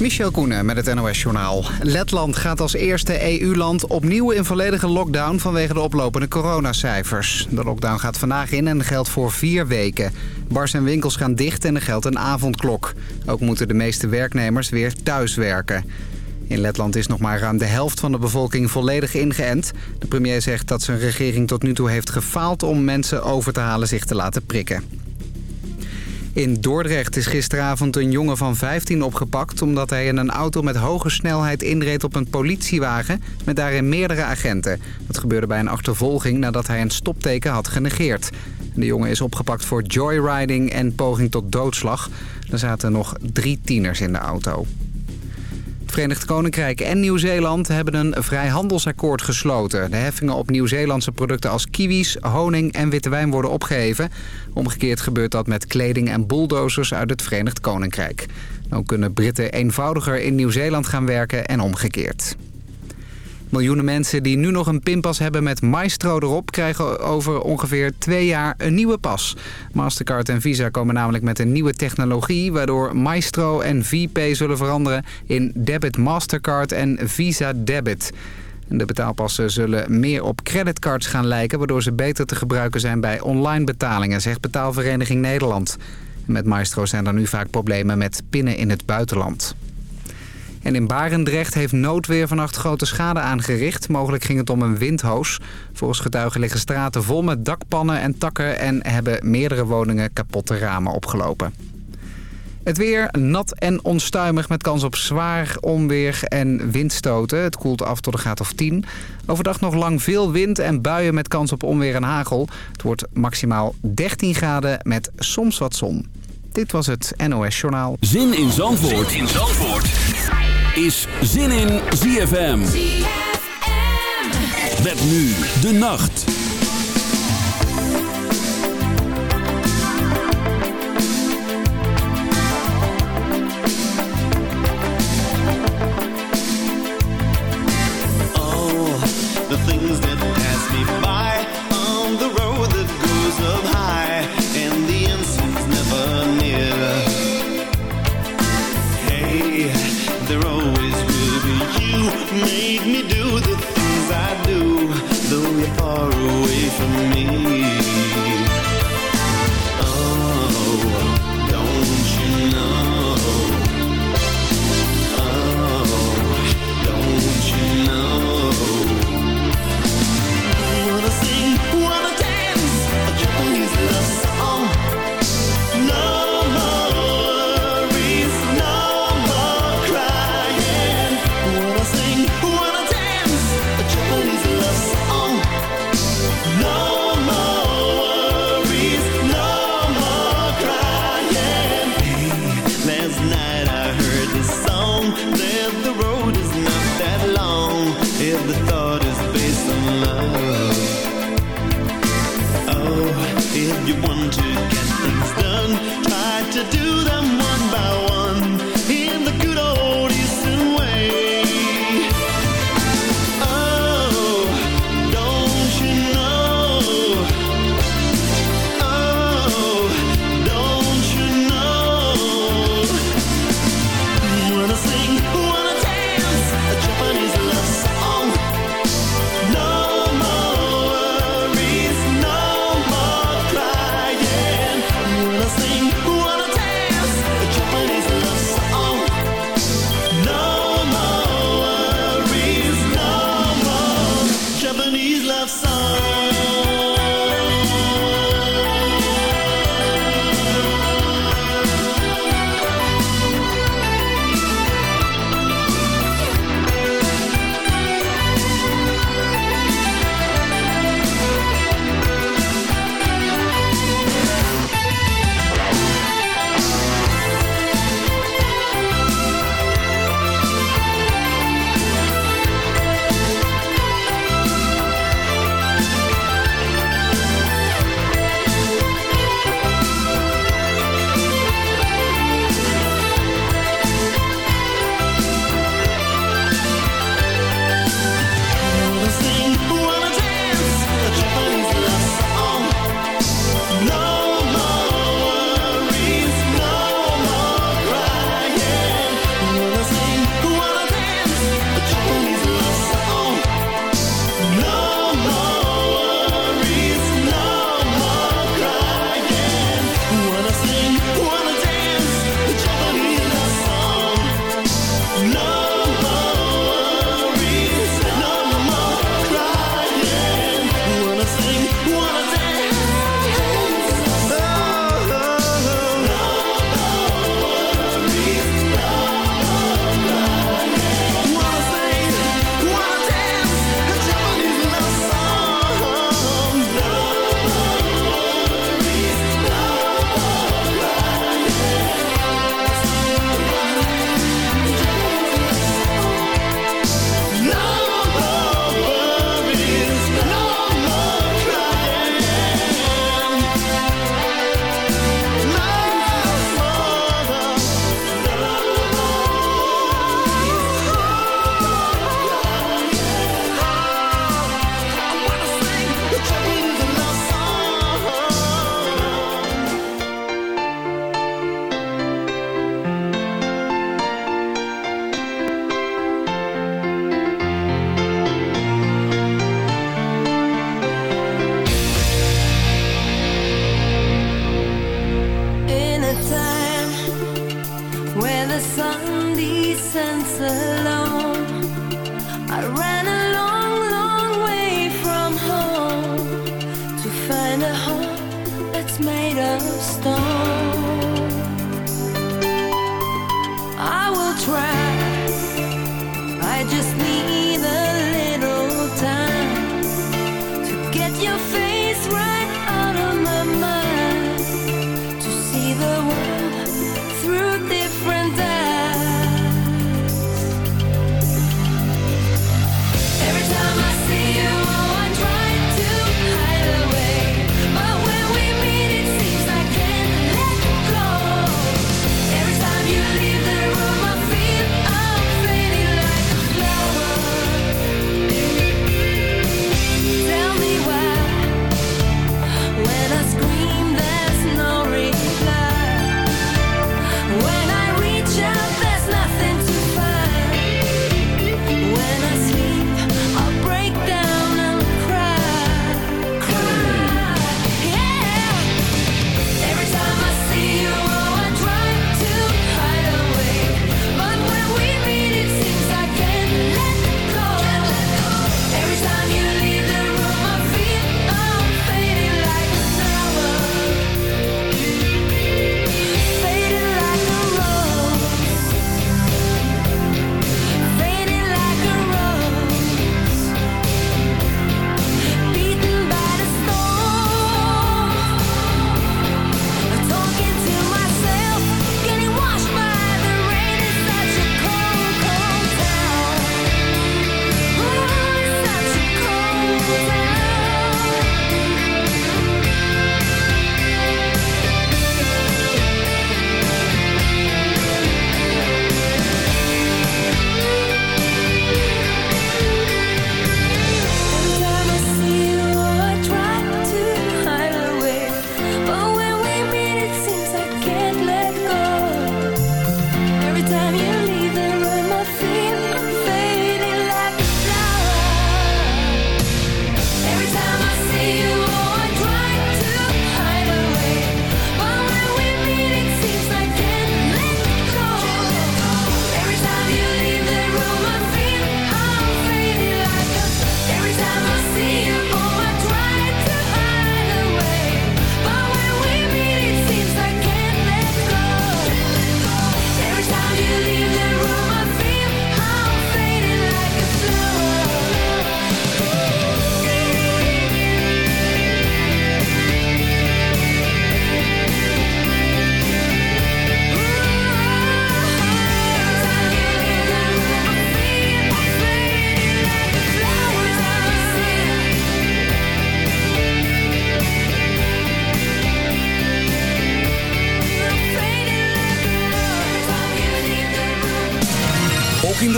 Michel Koenen met het NOS-journaal. Letland gaat als eerste EU-land opnieuw in volledige lockdown vanwege de oplopende coronacijfers. De lockdown gaat vandaag in en geldt voor vier weken. Bars en winkels gaan dicht en er geldt een avondklok. Ook moeten de meeste werknemers weer thuis werken. In Letland is nog maar ruim de helft van de bevolking volledig ingeënt. De premier zegt dat zijn regering tot nu toe heeft gefaald om mensen over te halen zich te laten prikken. In Dordrecht is gisteravond een jongen van 15 opgepakt... omdat hij in een auto met hoge snelheid inreed op een politiewagen... met daarin meerdere agenten. Dat gebeurde bij een achtervolging nadat hij een stopteken had genegeerd. De jongen is opgepakt voor joyriding en poging tot doodslag. Er zaten nog drie tieners in de auto. Verenigd Koninkrijk en Nieuw-Zeeland hebben een vrijhandelsakkoord gesloten. De heffingen op Nieuw-Zeelandse producten als kiwis, honing en witte wijn worden opgeheven. Omgekeerd gebeurt dat met kleding en bulldozers uit het Verenigd Koninkrijk. Dan kunnen Britten eenvoudiger in Nieuw-Zeeland gaan werken en omgekeerd. Miljoenen mensen die nu nog een pinpas hebben met Maestro erop... krijgen over ongeveer twee jaar een nieuwe pas. Mastercard en Visa komen namelijk met een nieuwe technologie... waardoor Maestro en VPay zullen veranderen in Debit Mastercard en Visa Debit. De betaalpassen zullen meer op creditcards gaan lijken... waardoor ze beter te gebruiken zijn bij online betalingen, zegt Betaalvereniging Nederland. Met Maestro zijn er nu vaak problemen met pinnen in het buitenland. En in Barendrecht heeft noodweer vannacht grote schade aangericht. Mogelijk ging het om een windhoos. Volgens getuigen liggen straten vol met dakpannen en takken... en hebben meerdere woningen kapotte ramen opgelopen. Het weer nat en onstuimig met kans op zwaar onweer en windstoten. Het koelt af tot een graad of 10. Overdag nog lang veel wind en buien met kans op onweer en hagel. Het wordt maximaal 13 graden met soms wat zon. Dit was het NOS Journaal. Zin in Zandvoort, zin in Zandvoort is Zin in ZFM. Met nu de nacht. Oh, the things that pass me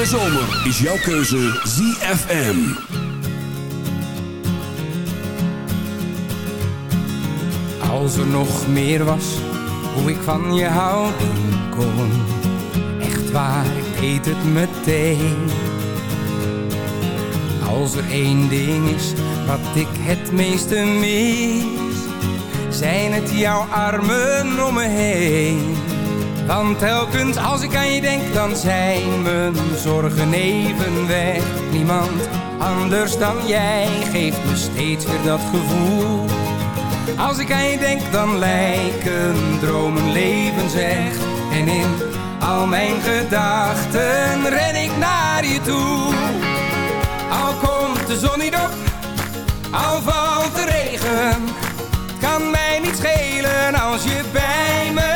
zomer is jouw keuze ZFM. Als er nog meer was, hoe ik van je houden kon. Echt waar, ik weet het meteen. Als er één ding is wat ik het meeste mis, zijn het jouw armen om me heen want telkens als ik aan je denk, dan zijn mijn zorgen even weg. Niemand anders dan jij geeft me steeds weer dat gevoel. Als ik aan je denk, dan lijken dromen leven zeg. En in al mijn gedachten ren ik naar je toe. Al komt de zon niet op, al valt de regen. Kan mij niet schelen als je bij me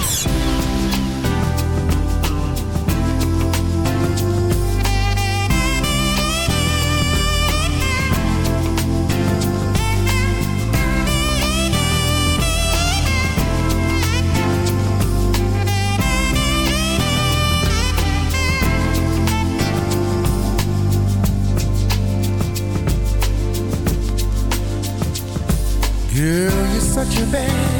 your bed.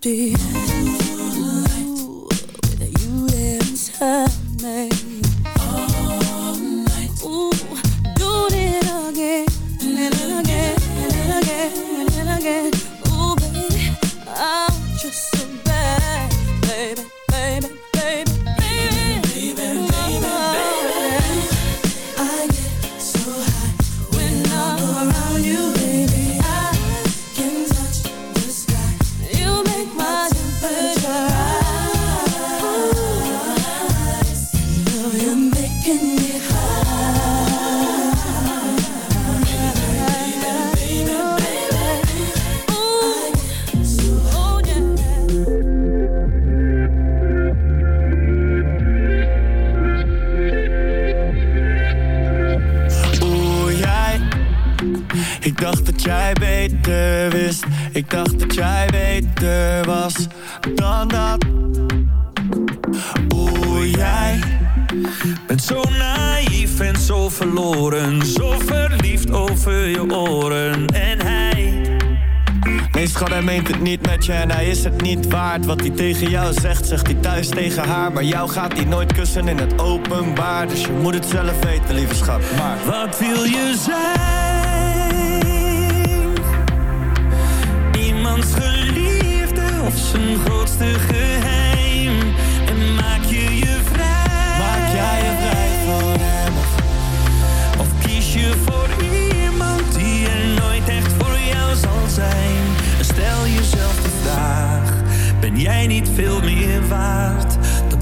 Be. Tegen haar. Maar jou gaat hij nooit kussen in het openbaar. Dus je moet het zelf weten, lieve schat. Maar wat wil je zijn? Iemands geliefde of zijn grootste geheim? En maak je je vrij? maak jij je vrij van hem of Of kies je voor iemand die er nooit echt voor jou zal zijn? En stel jezelf de vraag: ben jij niet veel meer waard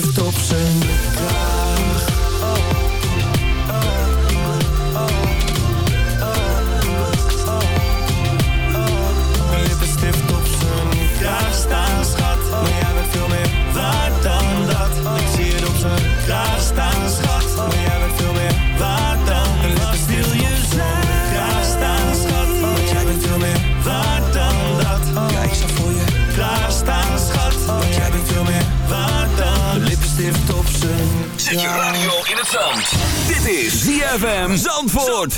в ZFM Zandvoort.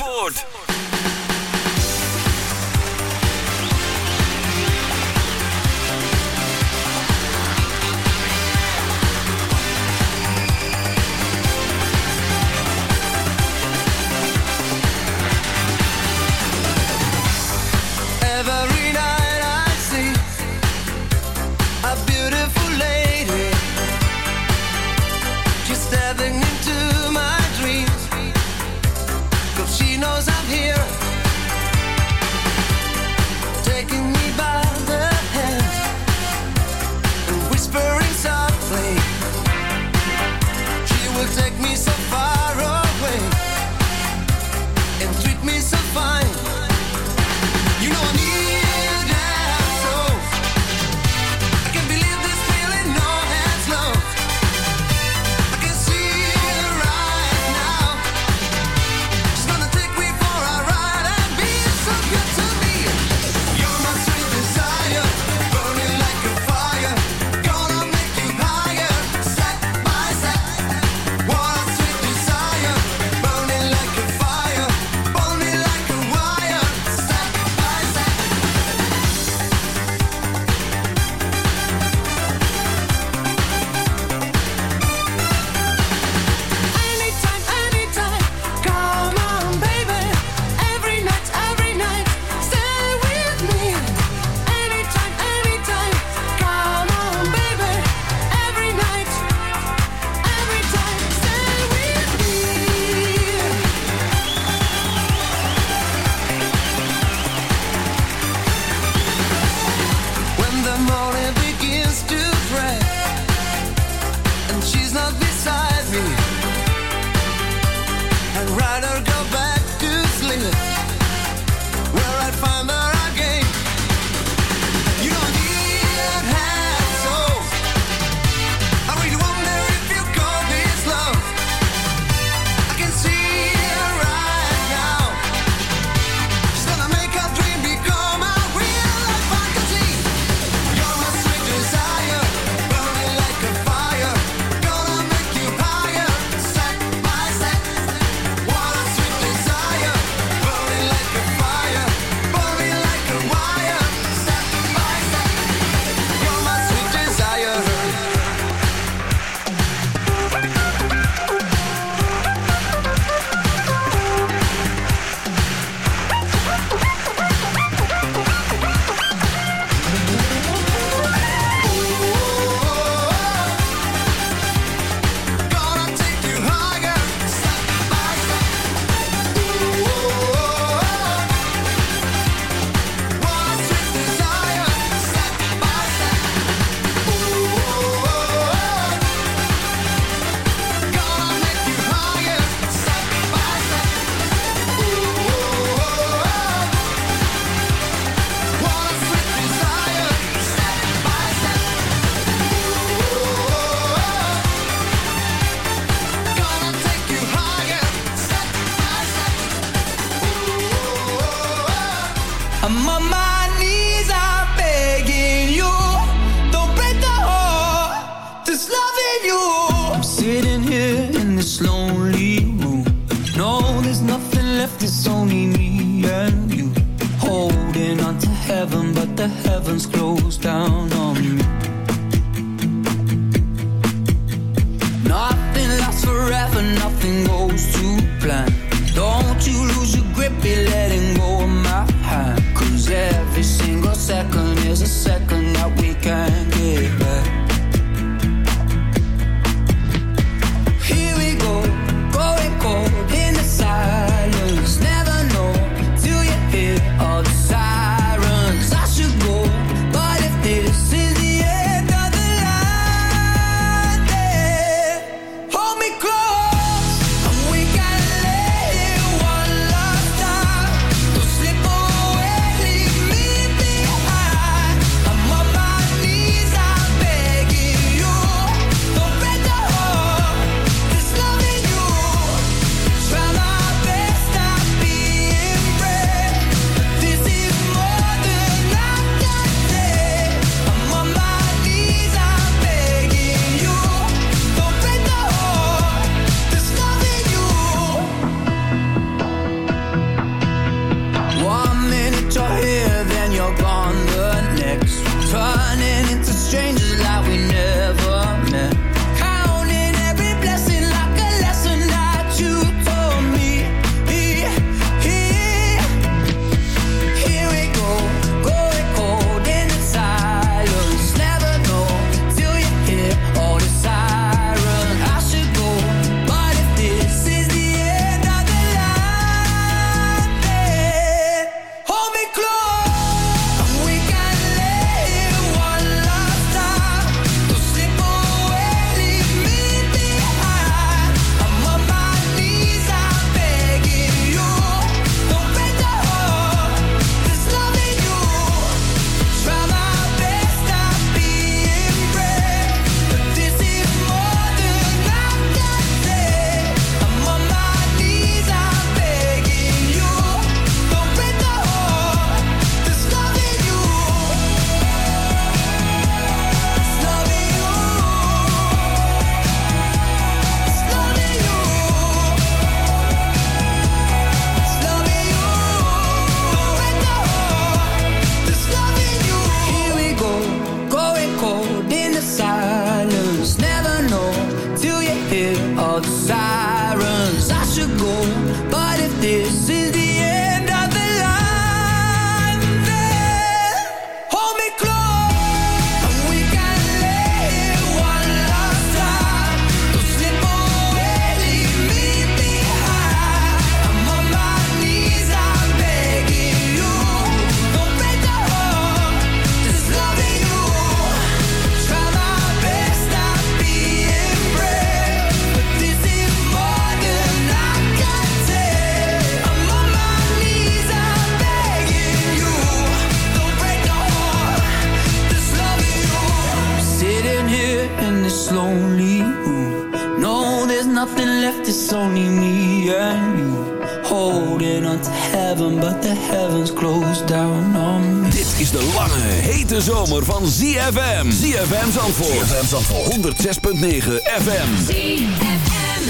lonely ooh. No, there's nothing left, it's only me and you. Holding on to heaven, but the heavens closed down on me. Dit is de lange, hete zomer van ZFM ZFM Zandvoort ZFM Zandvoort 106.9 FM ZFM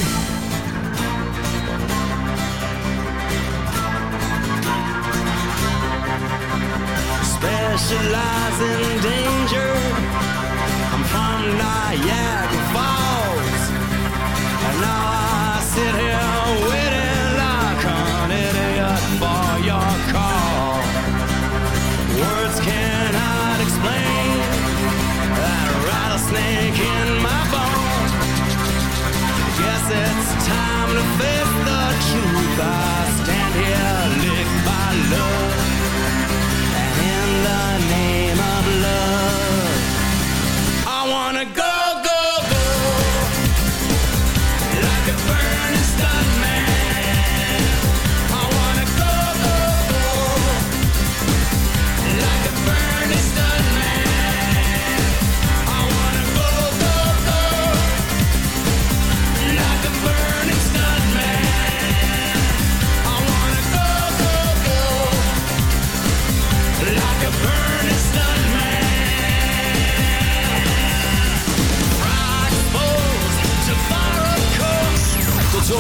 Specialize in danger. Niagara Falls. And now I sit here.